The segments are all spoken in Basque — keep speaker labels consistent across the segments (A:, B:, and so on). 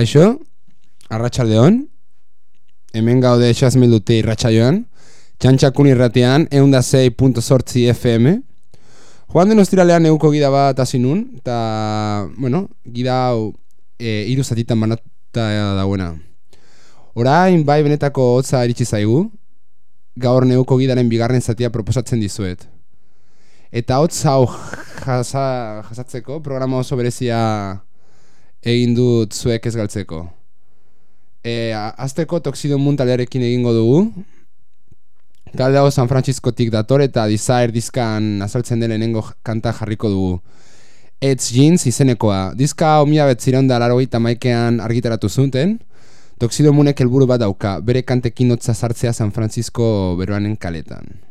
A: Kaixo, arratsaldeon. Hemen gaude esazmil dute irratsaioan. Txantxakun irratean, eunda FM. Joan den ostiralean euko gida bat hasi nun, eta, bueno, gida hau e, iru zatitan banata dauena. Orain bai benetako hotza iritsi zaigu, gaur neuko gidaren bigarren zatia proposatzen dizuet. Eta hotz hau jasa, jasatzeko, programa oso berezia egin dut zuek ez galtzeko. E, azteko toxido muntalearekin egingo dugu. Talde hau San Franciscotik dator eta Desire dizkan azaltzen den lehenengo kanta jarriko dugu. It's Jeans izenekoa. Diska hau mila betzireun da larogeita maikean argitaratu zuten. Toxido munek helburu bat dauka, bere kantekin hotza sartzea San Francisco beroanen kaletan.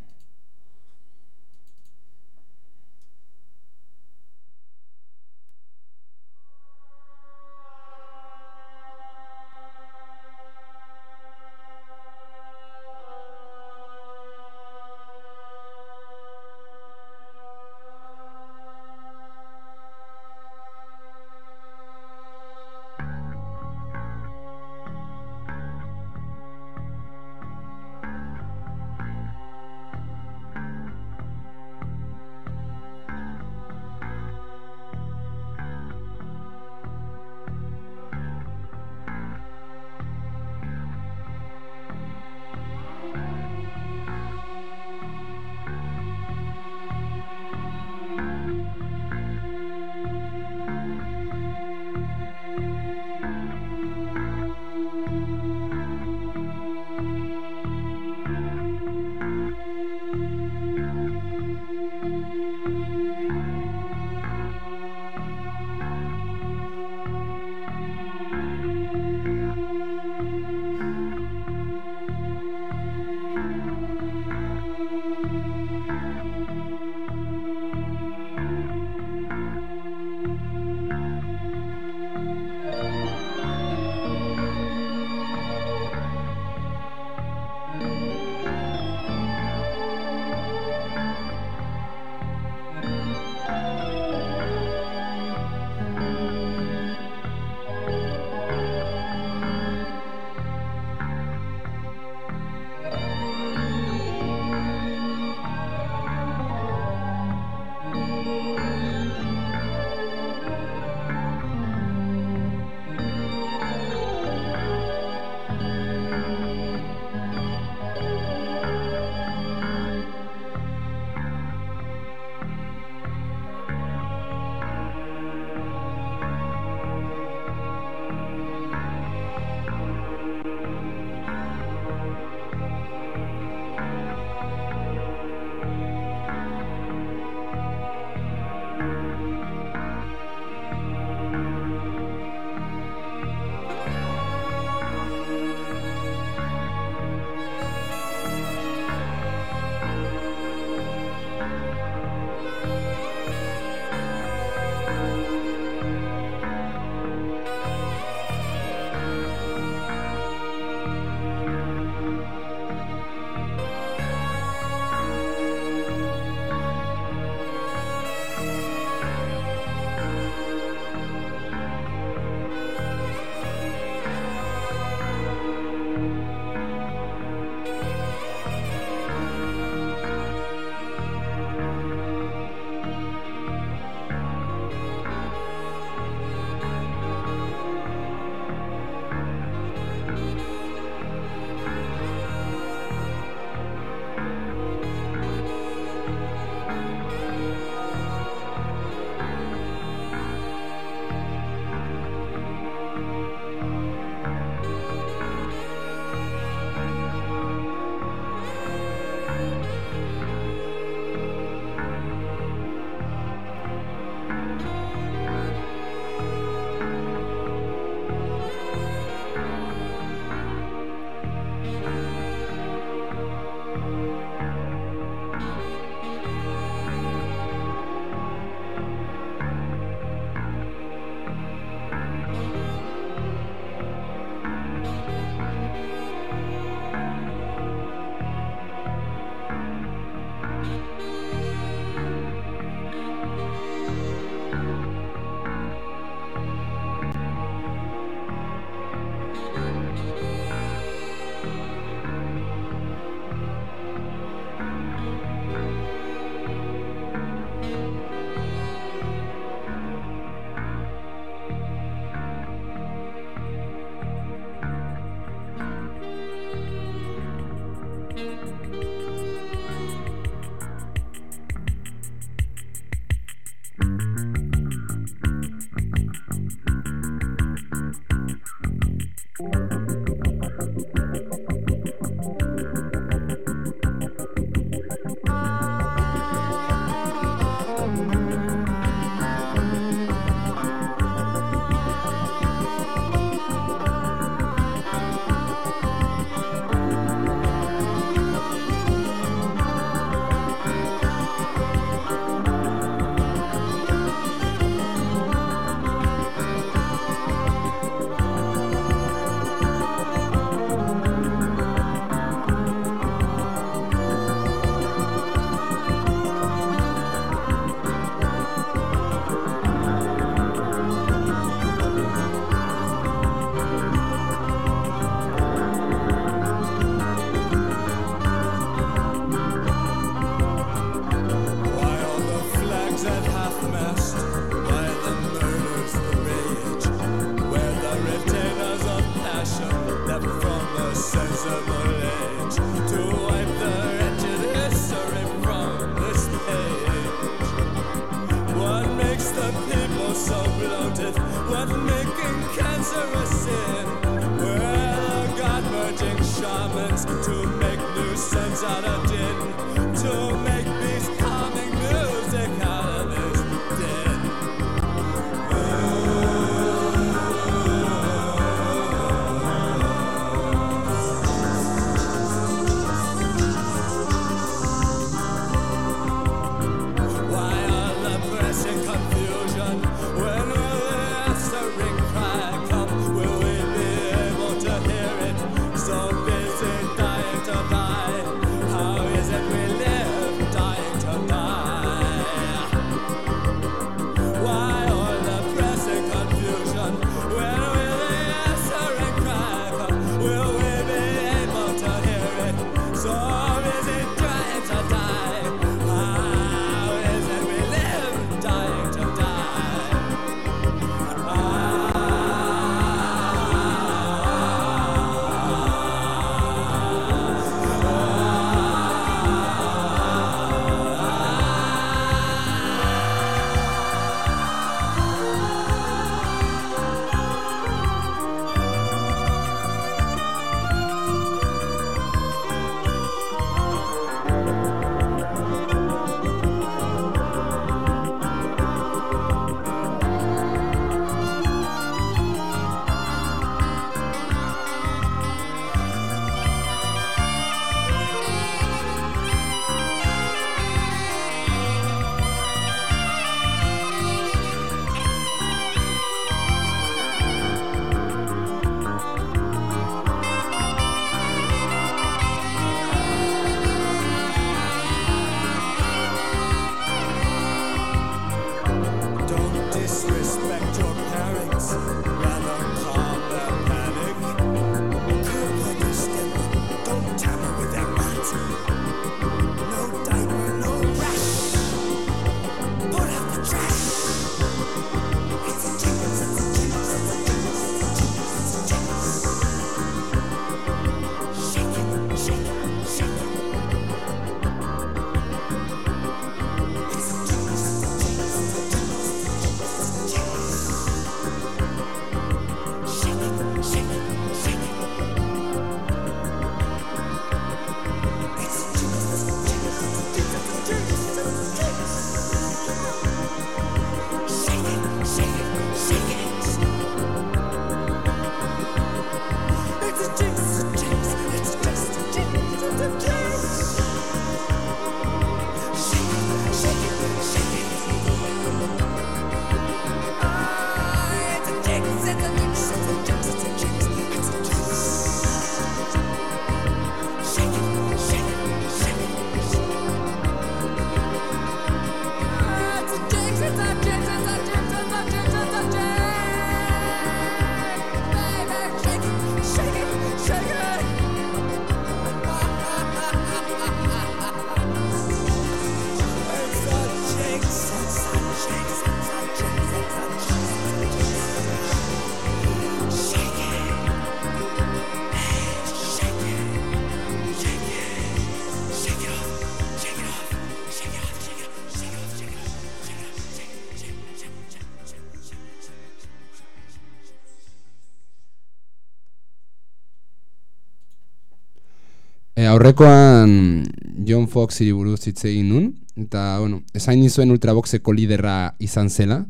A: aurrekoan John Fox buruz hitz egin nun eta bueno, esain dizuen ultraboxeko liderra izan zela.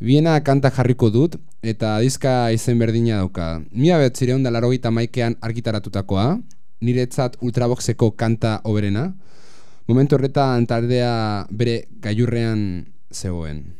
A: Biena kanta jarriko dut eta dizka izen berdina dauka. Mila betzireun da larogita maikean argitaratutakoa, niretzat ultraboxeko kanta oberena. Momentu horretan taldea bere gailurrean zegoen.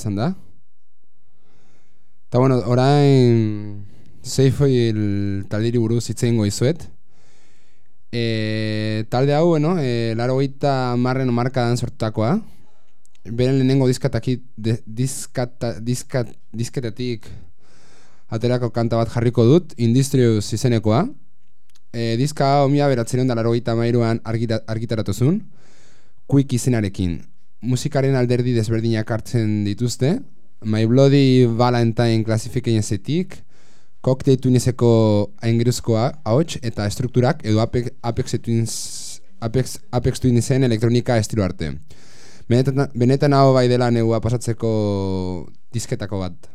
A: Izan da. Eta bueno, orain Seifoil taldiri buruz hitz egingo dizuet. E, talde hau, bueno, e, laro gaita marren markadan sortutakoa. Beren lehenengo diskataki, de, diskata, diskat, disketatik aterako kanta bat jarriko dut, Industrious izenekoa. E, diska hau mila beratzen da laro gaita mairuan argita, argitaratu zuen, Quick izenarekin. Musikaren alderdi desberdinak hartzen dituzte, My Bloody Valentine klasifikenezetik, Cocktail Tuneseko aingeruzkoa ahots eta strukturak edo Apex, Apex, Apex, Apex Twinsen elektronika estilo arte. Benetan, benetan hau bai dela negua pasatzeko disketako bat.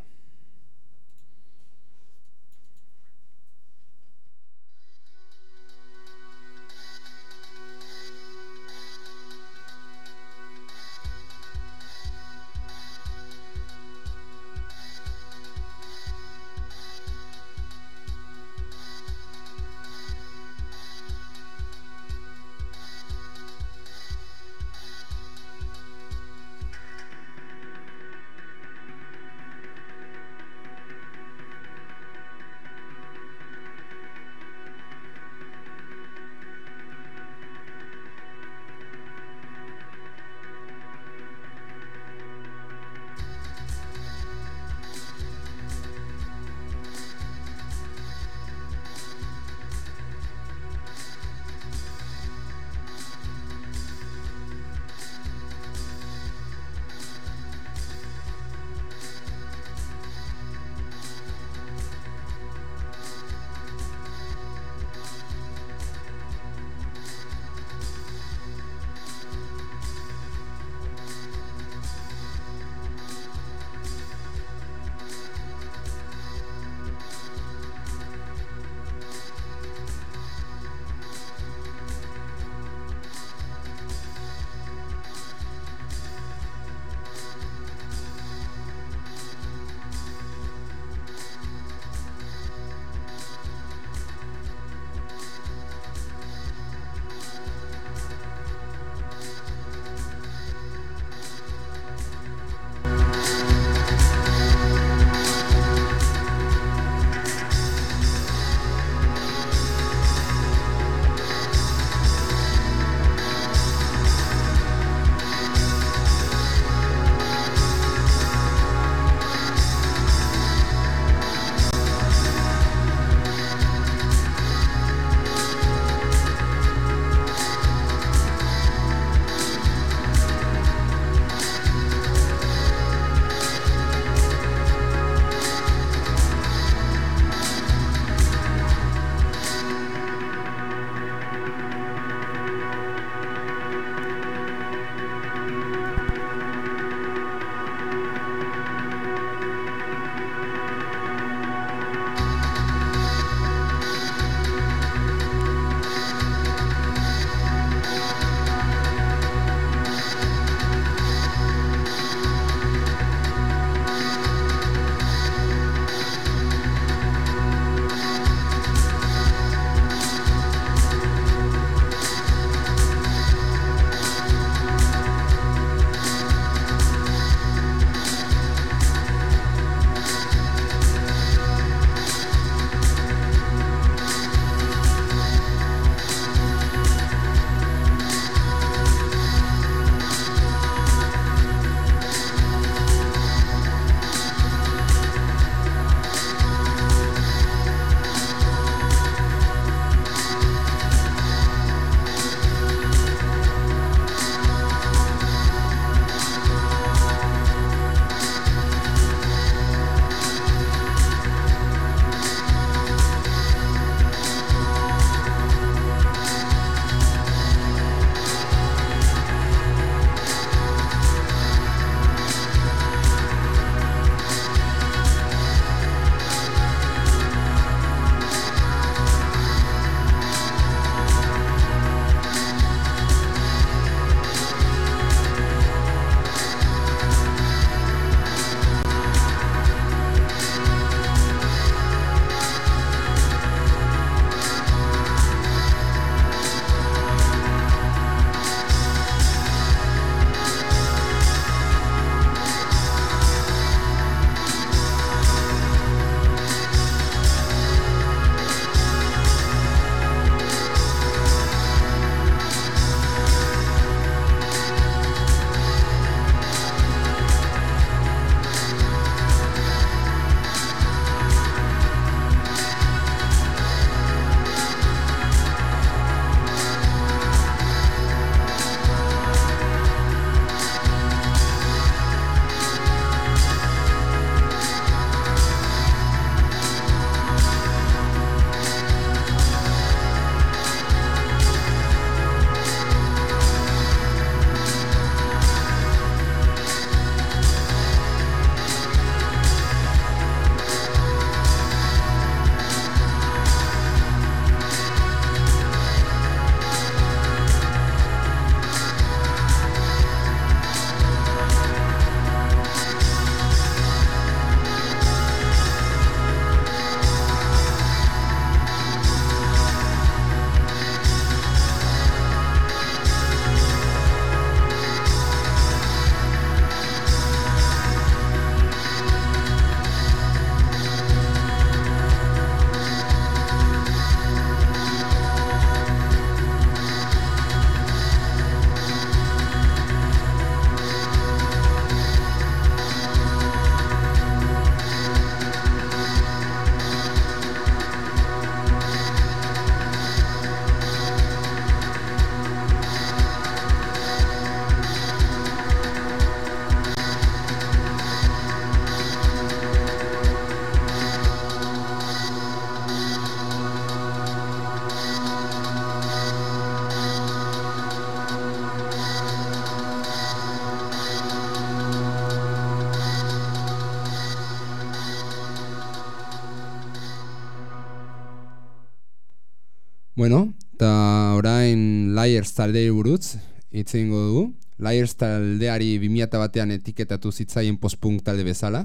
B: Liars taldeari buruz hitz egingo dugu. Liars taldeari 2000 batean etiketatu zitzaien postpunk talde bezala.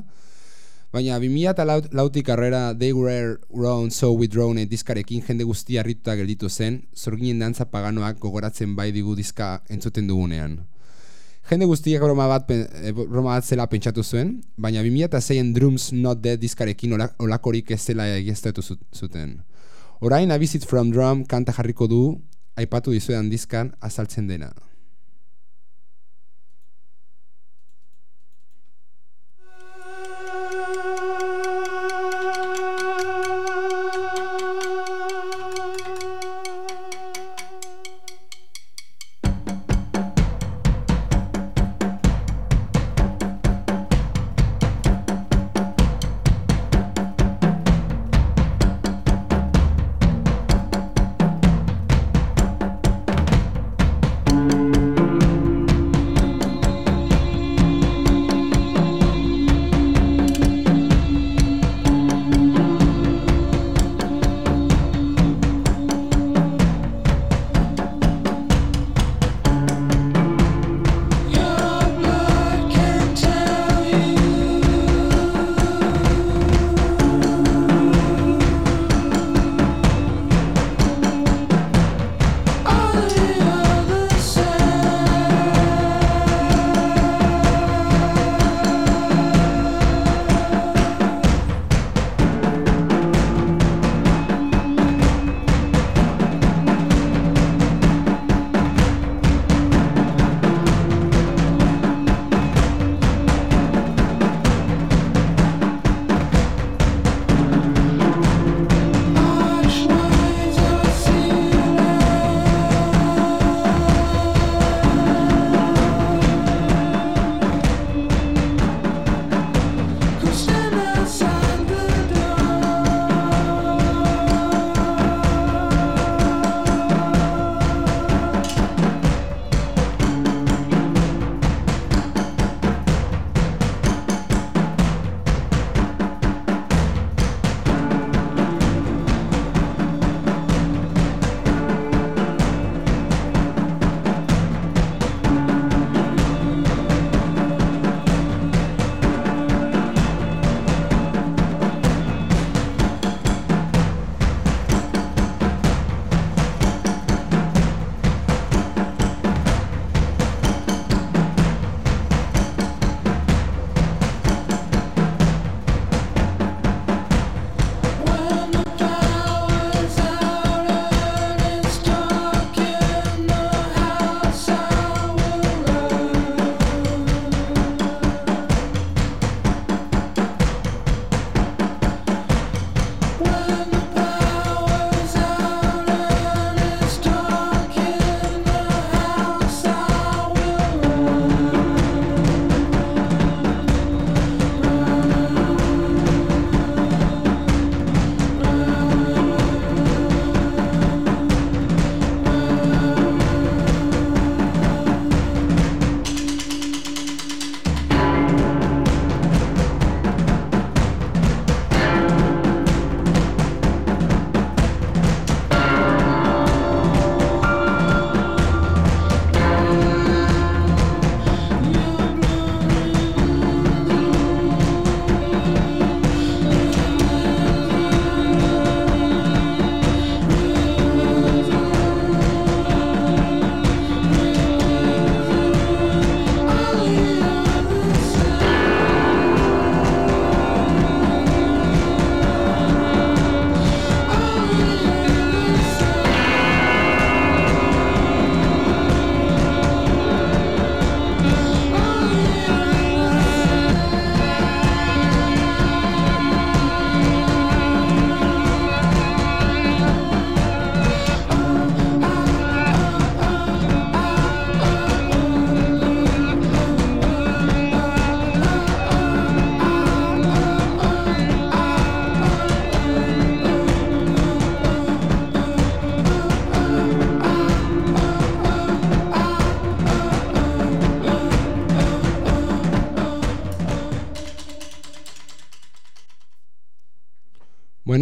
B: Baina 2000 laut, lautik arrera They Were Round So Withdrawn diskarekin jende guztia harrituta gelditu zen, zorginen dantza paganoak gogoratzen bai digu diska entzuten dugunean. Jende guztiak broma bat, eh, broma bat zela pentsatu zuen, baina 2006en Drums Not Dead diskarekin ola- olakorik ez zela egiaztatu zu- zuten. Orain A Visit From Drum kanta jarriko du, aipatu dizuedan diskan azaltzen dena.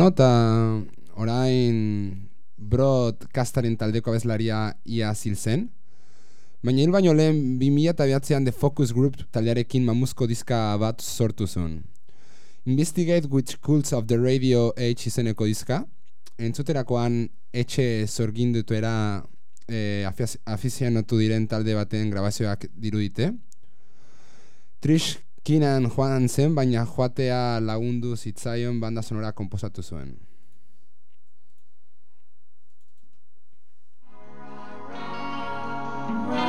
B: Bueno, eta orain
C: broadcastaren taldeko abeslaria ia hil zen. Baina hil baino lehen 2008an The Focus Group taldearekin mamuzko diska bat sortu zuen. Investigate which cults of the radio age izeneko diska. Entzuterakoan etxe zorgindutuera e, eh, afizianotu diren talde baten grabazioak dirudite. Trish Kinan joan zen, baina joatea lagundu zitzaion banda sonora komposatu zuen.
D: Right.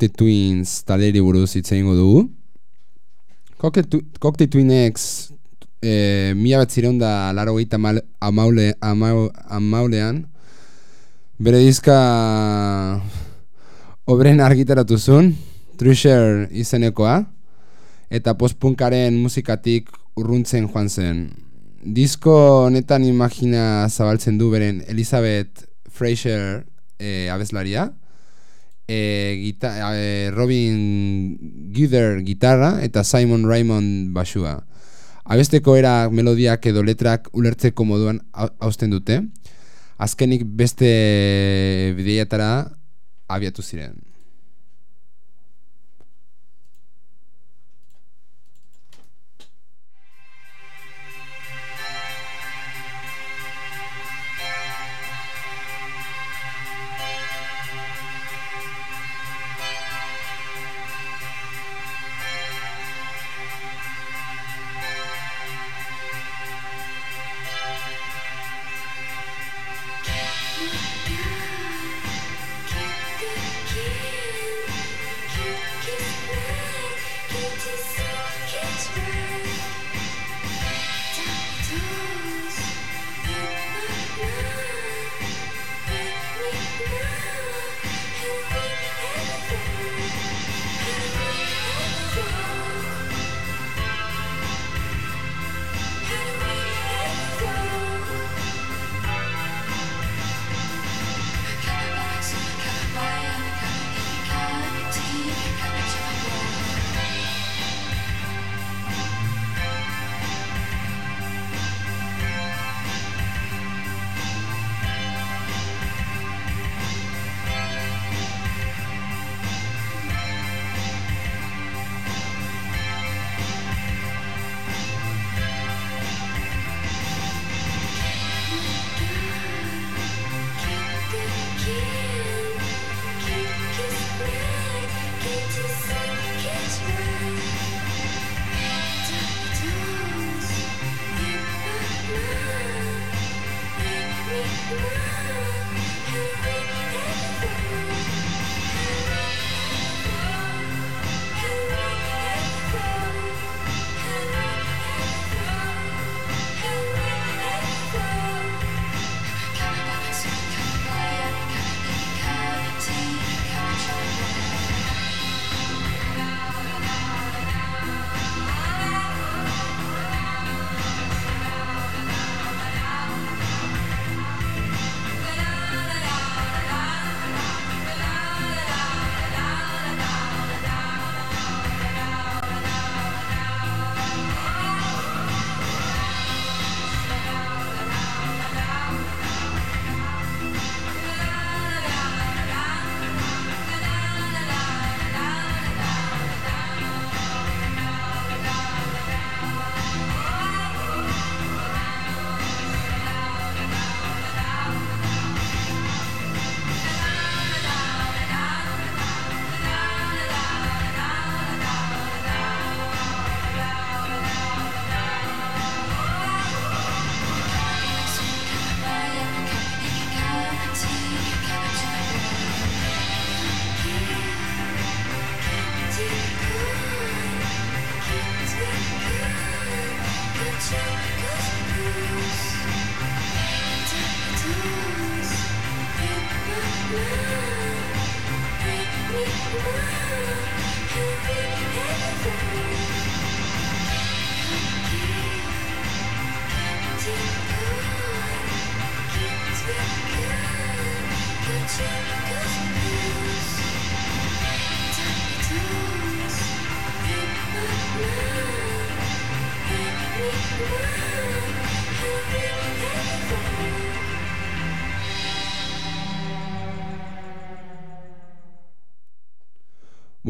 D: Cocktail Twins taleri buruz hitz egingo dugu. Cocktail, Twinex e, mila batzireun da laro gehieta amaule, amau, amaulean bere dizka obren argitaratu zuen Treasure izenekoa eta postpunkaren musikatik urruntzen joan zen. Disko honetan imagina zabaltzen du beren Elizabeth Fraser e, abeslaria, e, gita, e, Robin Guder gitarra eta Simon Raymond basua. Abesteko era melodiak edo letrak ulertzeko moduan hau- hausten dute. Azkenik beste bideiatara abiatu ziren.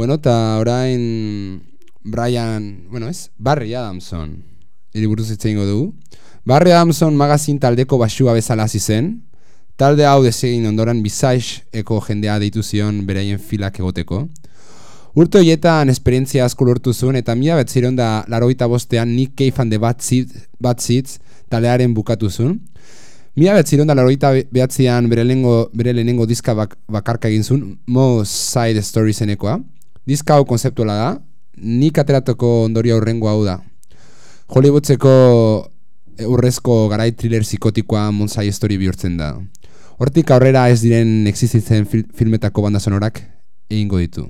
D: Bueno, eta orain Brian, bueno, ez? Barry Adamson. Iri buruz hitz dugu. Barry Adamson magazin taldeko basua bezala hasi zen. Talde hau desegin ondoren Visage eko jendea deitu zion beraien filak egoteko. Urte horietan esperientzia asko lortu zuen eta mila betziron da laroita bostean Nick Cave and the Bad Seeds, Bad Seeds talearen bukatu zuen.
A: Mila betziron da laroita behatzean bere lehenengo, bere lehenengo diska bak, bakarka egin zuen, Mo Side Story zenekoa. Diska hau konzeptuala da, nik ateratoko ondorio aurrengo hau da. Hollywoodtzeko urrezko garai thriller psikotikoa Monsai Story bihurtzen da. Hortik aurrera ez diren existitzen fil filmetako banda sonorak egingo ditu.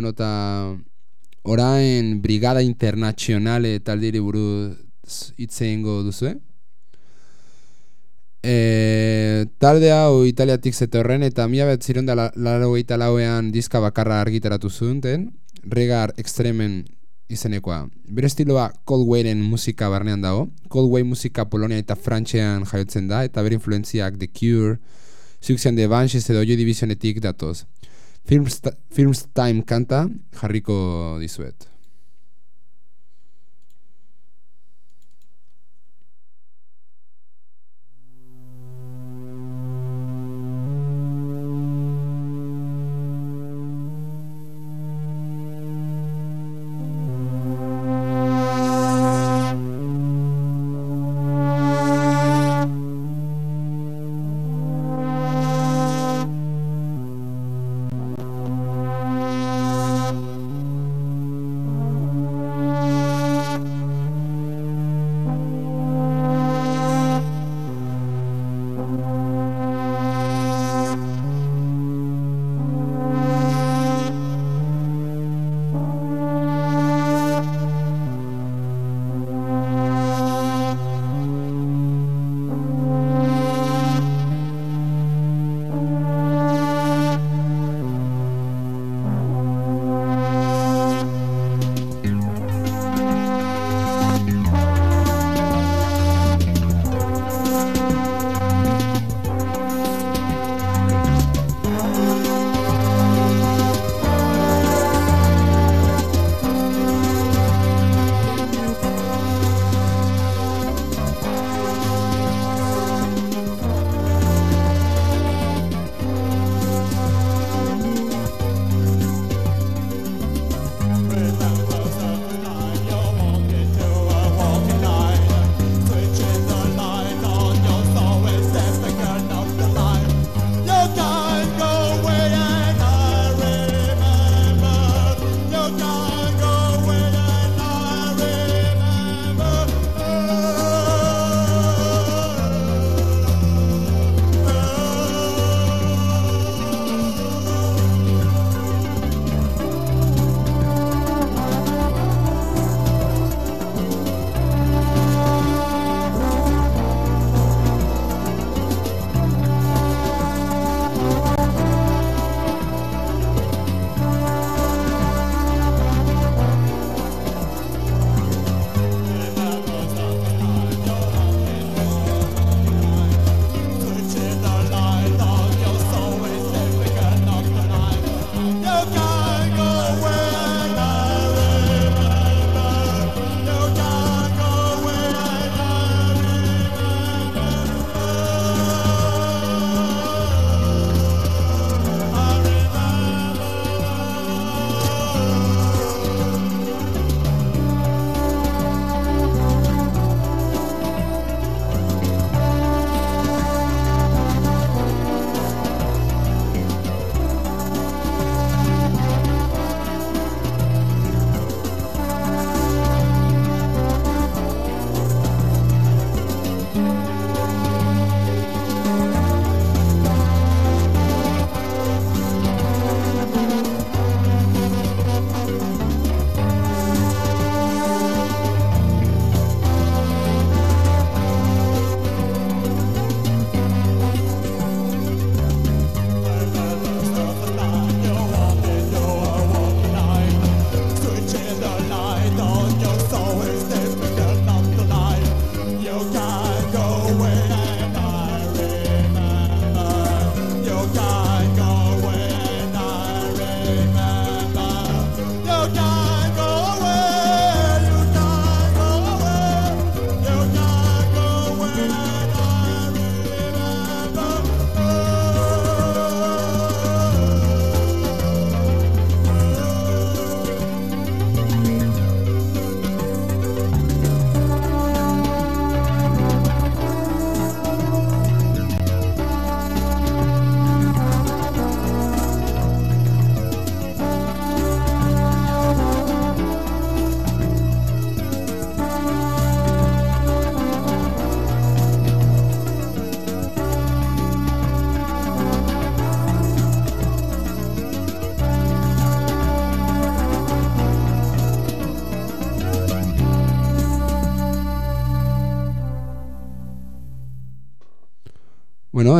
A: Bueno, eta orain Brigada Internazionale taldiri buruz hitz egingo duzue. E, talde hau italiatik zetorren eta mila bat ziren da laueita lauean diska bakarra argitaratu zuten, Regar Extremen izenekoa. Bere estiloa Coldwayren musika barnean dago. Coldway musika Polonia eta Frantxean jaiotzen da, eta bere influenziak The Cure, Suxian The Banshees edo Joy Divisionetik datoz. Films, Films Time kanta jarriko dizuet.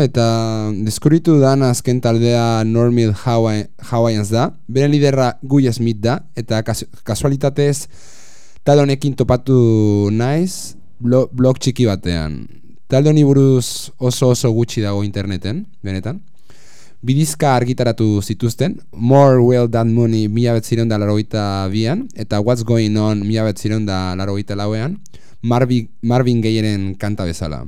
A: Eta deskuritu dan azken taldea Normal Hawaii, Hawaiians da. Beren liderra Guy Smith da, eta kas, kasualitatez talde honekin topatu naiz blog, blog txiki batean. Talde honi buruz oso oso gutxi dago interneten, benetan. Bidizka argitaratu zituzten, More Well Done Money mila betzireun da larogeita bian, eta What's Going On mila betzireun da larogeita lauean, Marvin, Marvin Gayeren kanta bezala.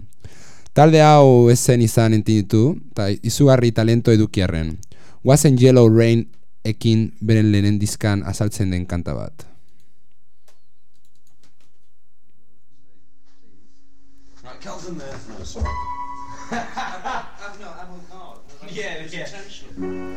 A: Talde hau ez zen izan entinditu, eta izugarri talento edukiarren. Wasn't Yellow Rain ekin beren lehenen dizkan azaltzen den kanta bat.
E: Yeah, yeah.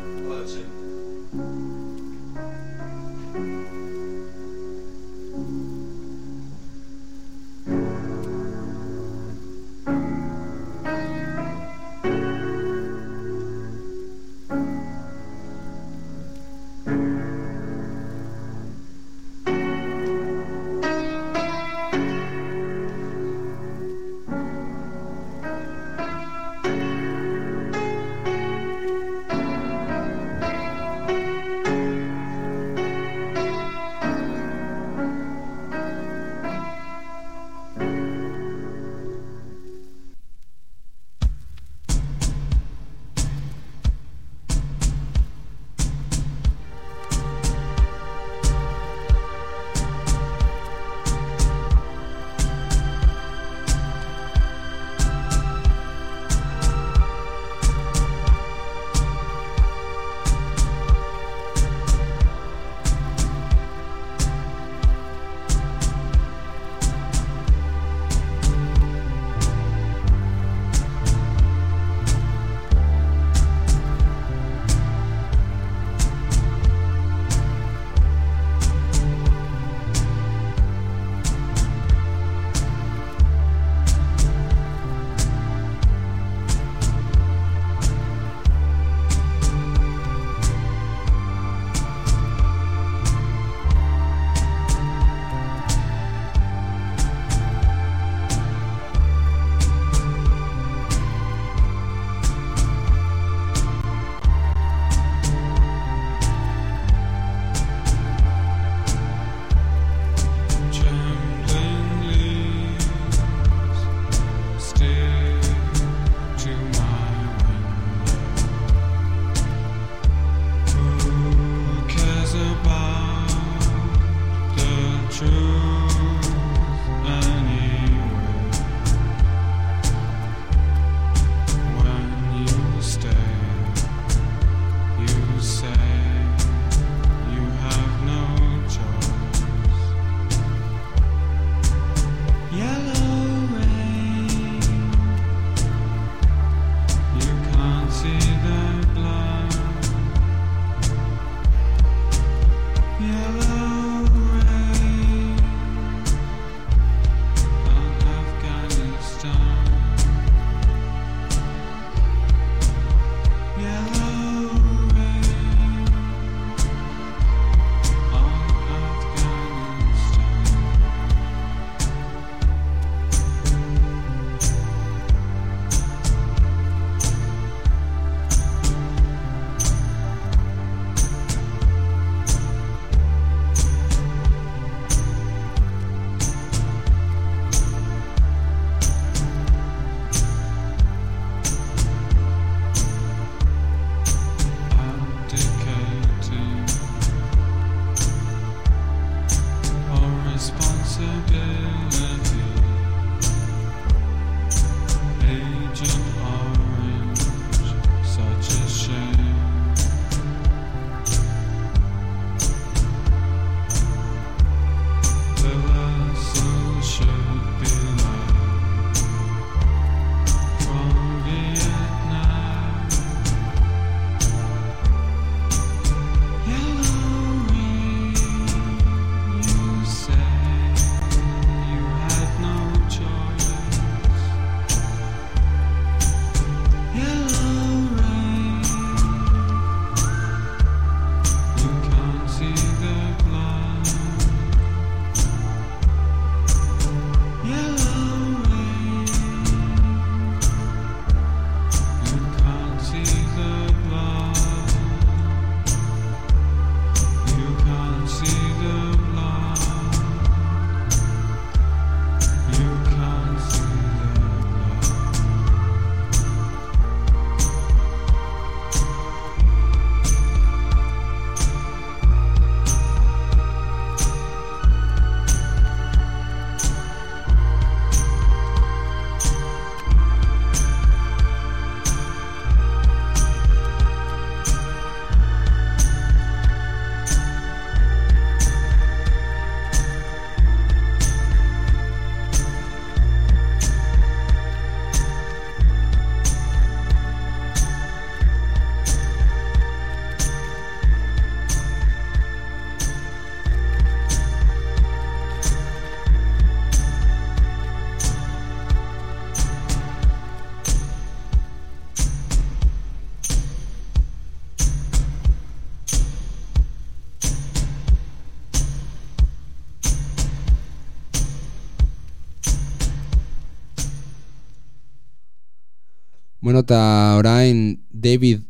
A: Bueno, eta orain David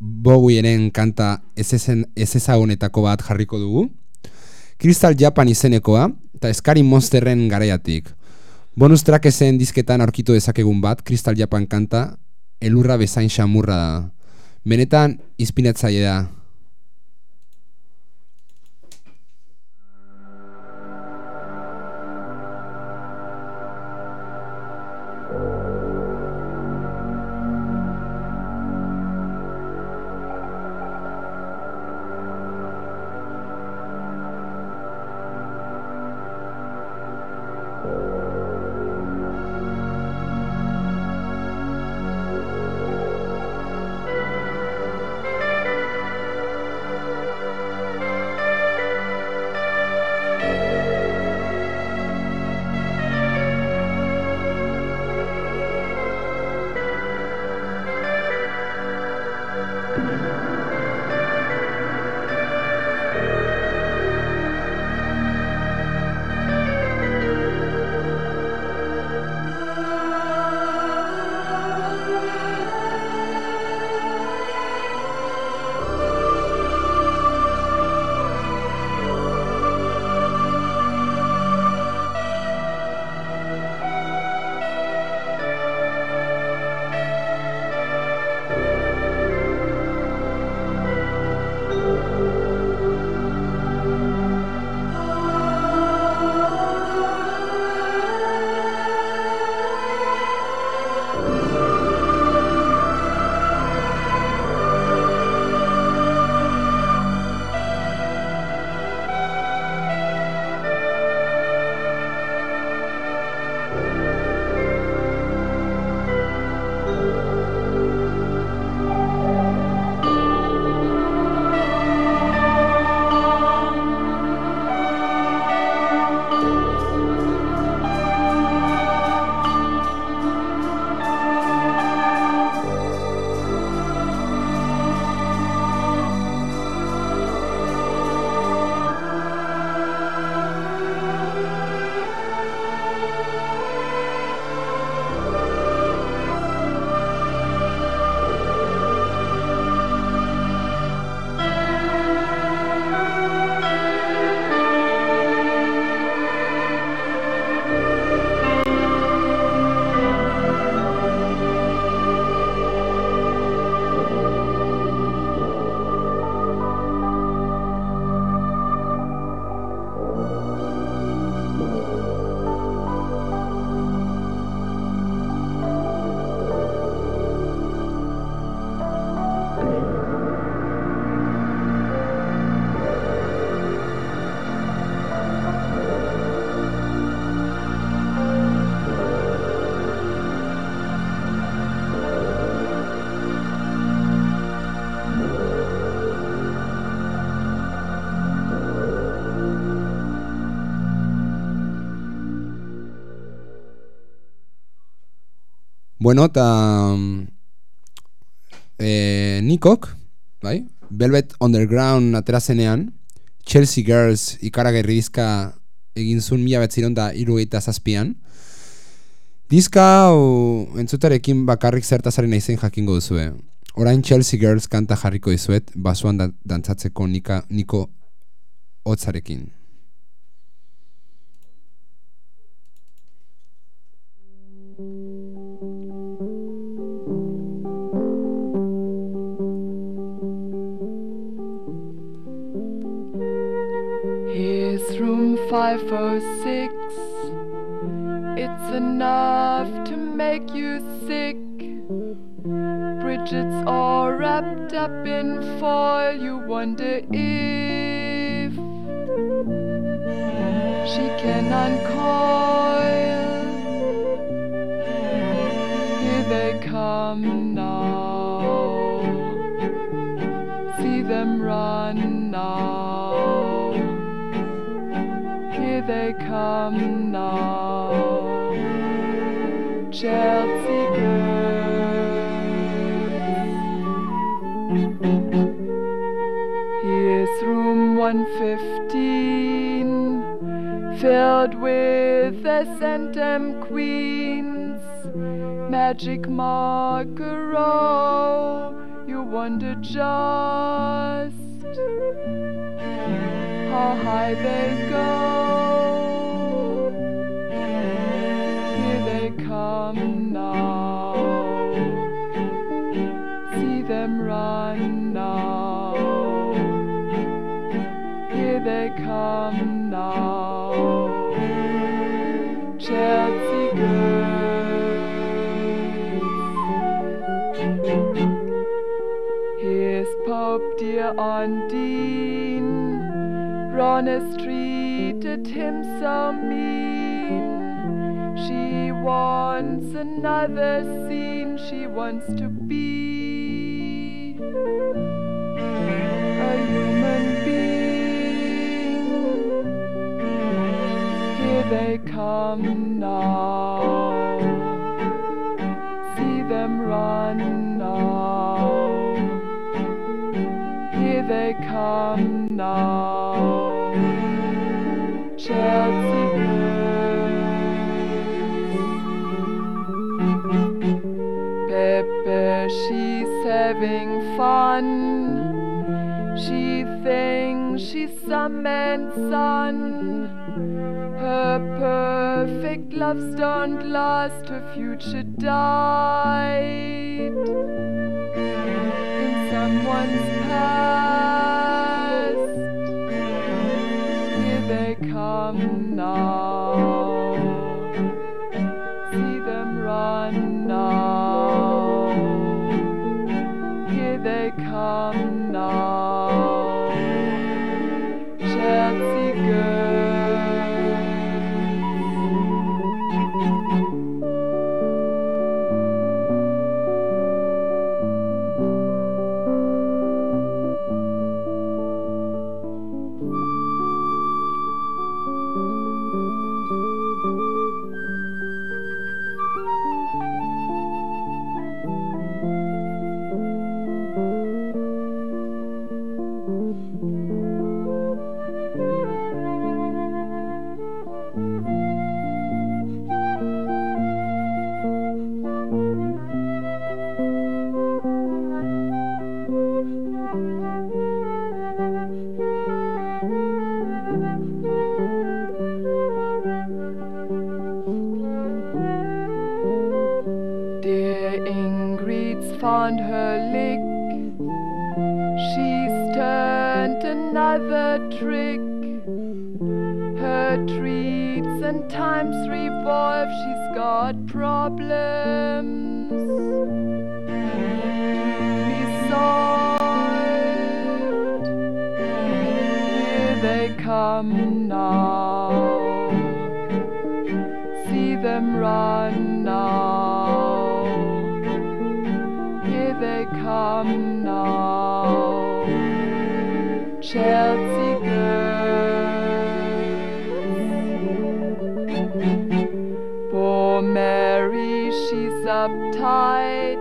A: Bowieren kanta ez, ezagunetako bat jarriko dugu. Crystal Japan izenekoa, eta Eskari Monsterren garaiatik. Bonus track ezen disketan aurkitu dezakegun bat, Crystal Japan kanta, elurra bezain xamurra da. Benetan, izpinatzaile da. Bueno, eta e, Nikok, bai? Velvet Underground atera zenean, Chelsea Girls ikaragarri dizka egin zuen mila betziron da irugeita zazpian. Dizka hau entzutarekin bakarrik zertazaren naizen jakingo duzue. Orain Chelsea Girls kanta jarriko dizuet basuan da, dantzatzeko nika, niko hotzarekin.
F: Here's room 506. It's enough to make you sick. Bridget's all wrapped up in foil. You wonder if she can uncoil. Here they come now. See them run now. They come now. Chelsea girls. Here's room 115, filled with the centum queens. magic marker, oh, you wonder just how high they go. Here they come now. See them run now. Here they come now. Chelsea girls. Here's Pope dear Undine. Has treated him so mean. She wants another scene. She wants to be a human being. Here they come now. Man's son. Her perfect loves don't last, her future died in someone's past. Here they come now. Uptight.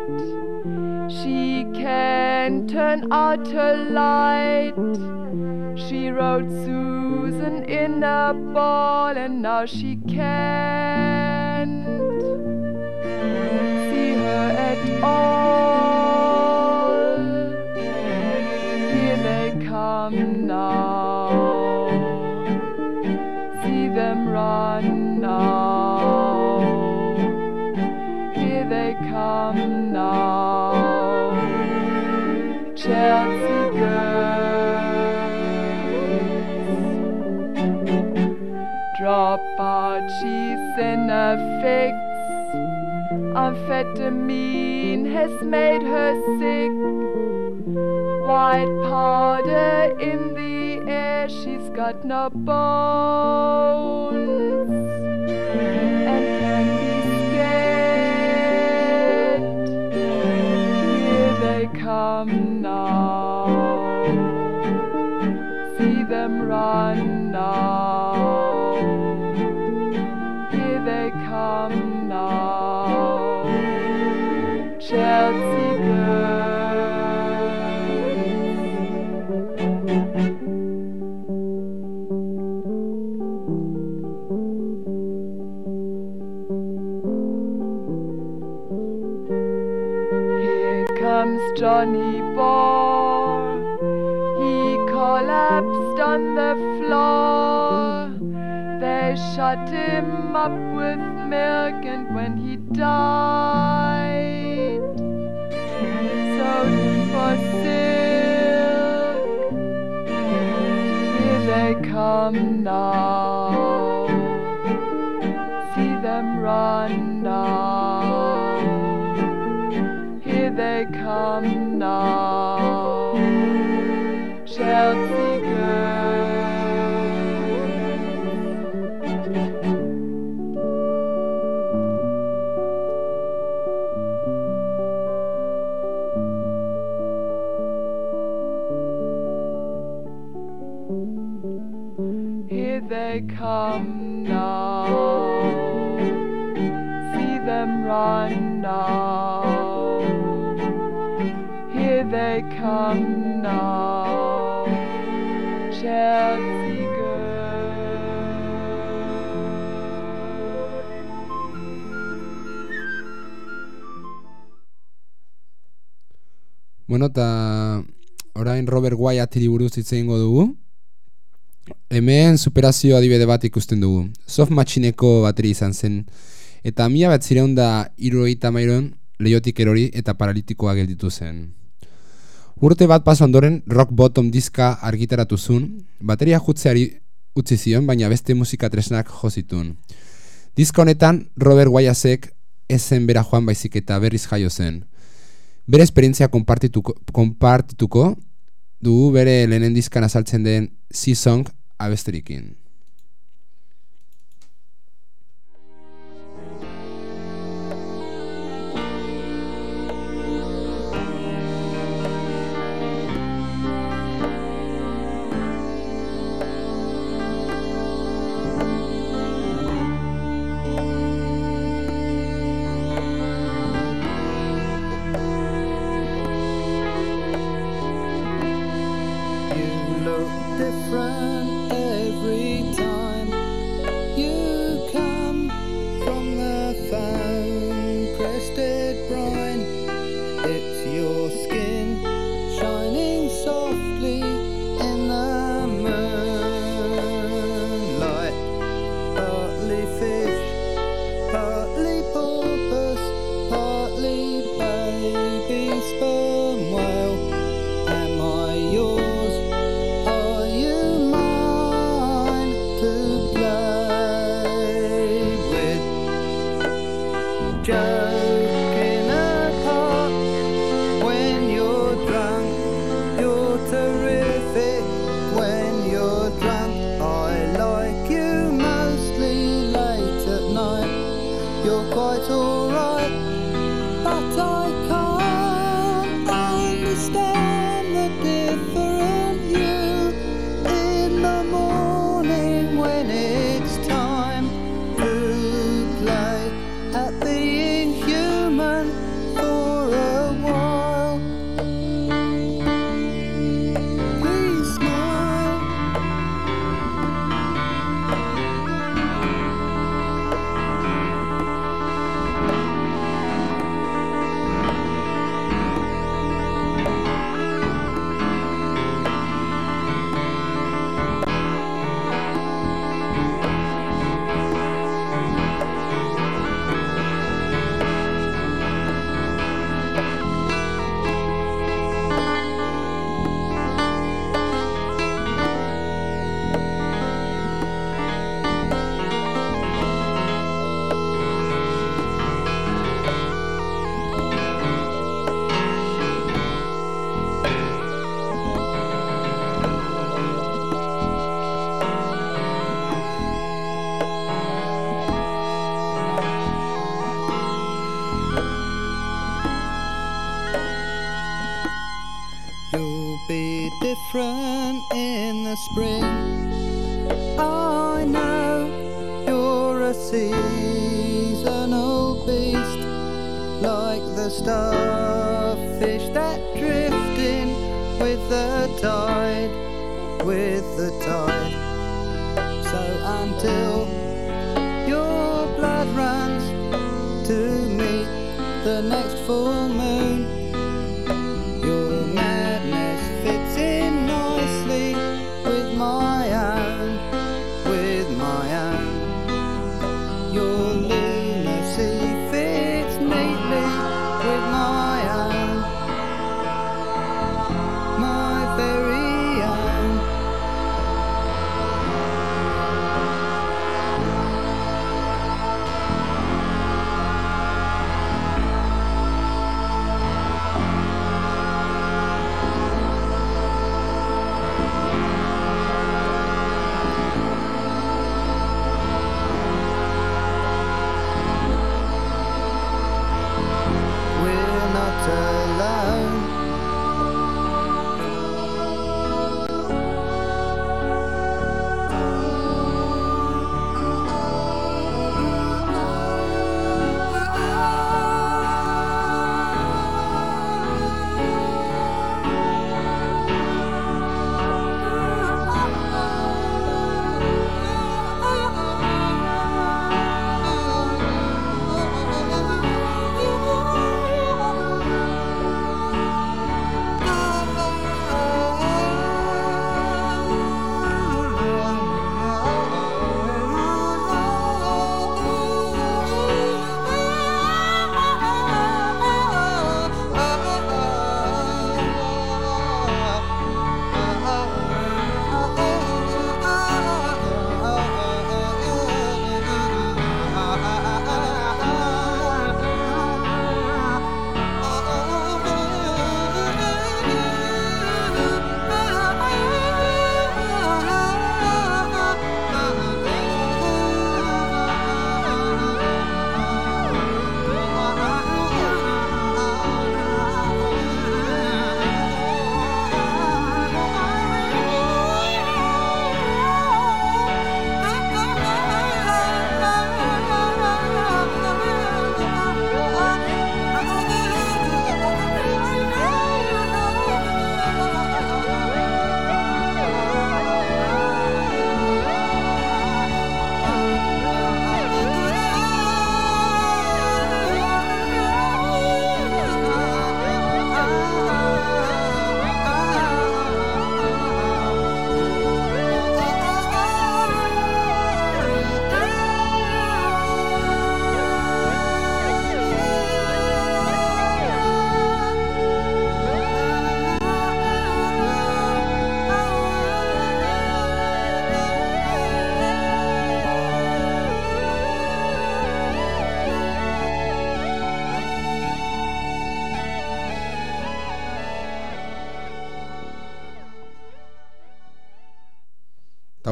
F: She can't turn out her light. She wrote Susan in a ball, and now she can't see her at all. Fix. Amphetamine has made her sick. White powder in the air, she's got no bones and can be scared. Here they come now. See them run now. On the floor. They shut him up with milk, and when he died, him for silk. Here they come now. See them run now. Here they come now. Chelsea Chelsea girls.
G: Bueno, eta orain Robert Wyattiri buruz hitz egingo dugu. Hemen superazio adibide bat ikusten dugu. Soft Machineko bateri izan zen. Eta mila bat zireun da mairon lehiotik erori eta paralitikoa gelditu zen. Urte bat paso ondoren rock bottom diska argitaratu zuen, bateria jutzeari utzi zion, baina beste musika tresnak jo zituen. Diska honetan Robert Wyattek ez zen bera joan baizik eta berriz jaio zen. Bere esperientzia konpartituko, konpartituko dugu bere lehenen diskan azaltzen den Sea Song abesterikin.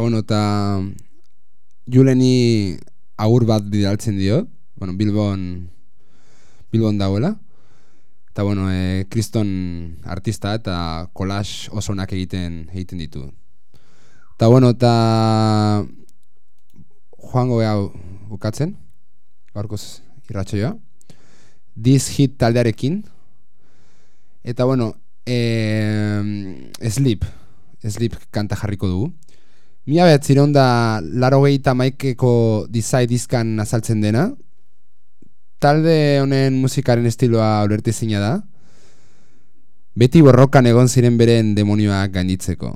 A: Bueno, eta Juleni agur bat bidaltzen dio, bueno, Bilbon Bilbon dagoela. Eta bueno, e, kriston artista eta collage oso onak egiten egiten ditu. Eta bueno, eta joango beha bukatzen, gaurkoz irratxoa. This hit taldearekin. Eta bueno, e, Sleep, Sleep kanta jarriko dugu. Mila behatzireun da laro gehieta maikeko dizkan azaltzen dena. Talde honen musikaren estiloa ulertezina da. Beti borrokan egon ziren beren demonioak gainditzeko.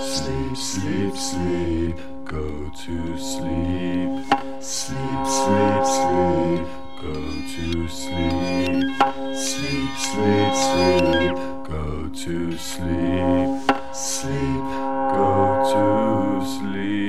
B: Sleep, sleep, sleep, go to sleep. Sleep, sleep, sleep, go to sleep. Sleep, sleep, sleep, go to sleep. Sleep, go to sleep.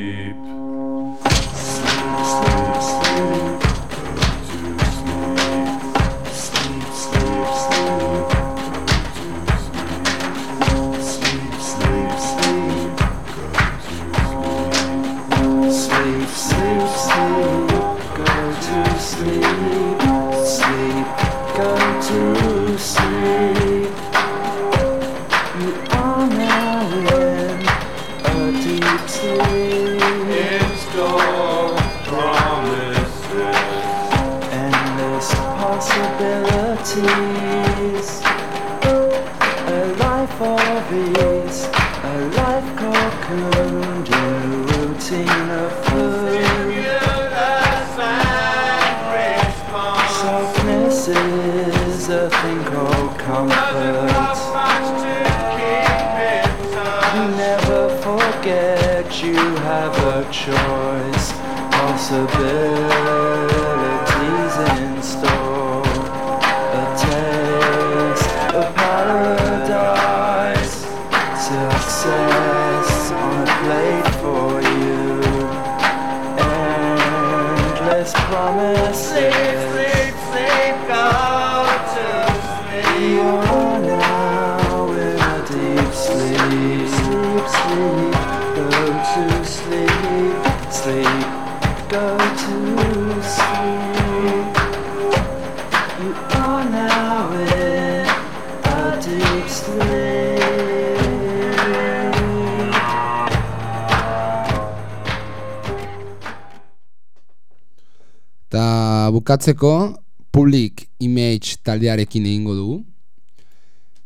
A: Bukatzeko Public Image taldearekin egingo dugu.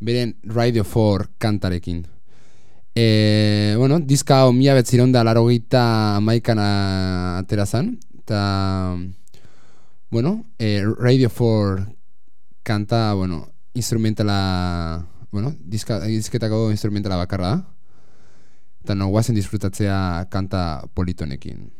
A: Beren Radio 4 kantarekin. E, bueno, diska hau mila betziron da laro gehieta maikan atera zan. Eta, bueno, e, Radio 4 kanta, bueno, instrumentala, bueno, diska, disketako instrumentala bakarra da. Eta no guazen disfrutatzea kanta politonekin.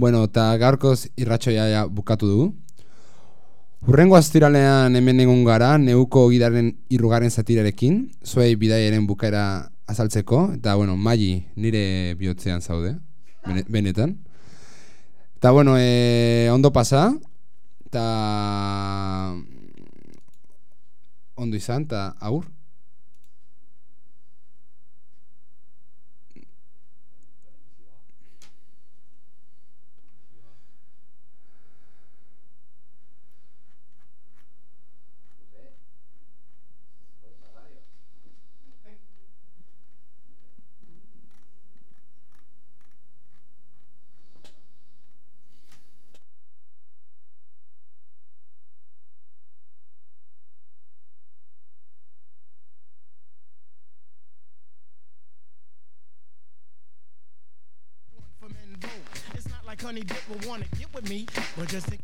A: Bueno, eta gaurkoz irratxoia ja bukatu dugu. Urrengo astiralean hemen egon gara, neuko gidaren irrugaren zatirarekin, zuei bidaiaren bukaera azaltzeko, eta bueno, Magi nire bihotzean zaude, bene- benetan. Eta bueno, e, ondo pasa, eta ondo izan, eta aur.
H: Will want to get with me, but just think.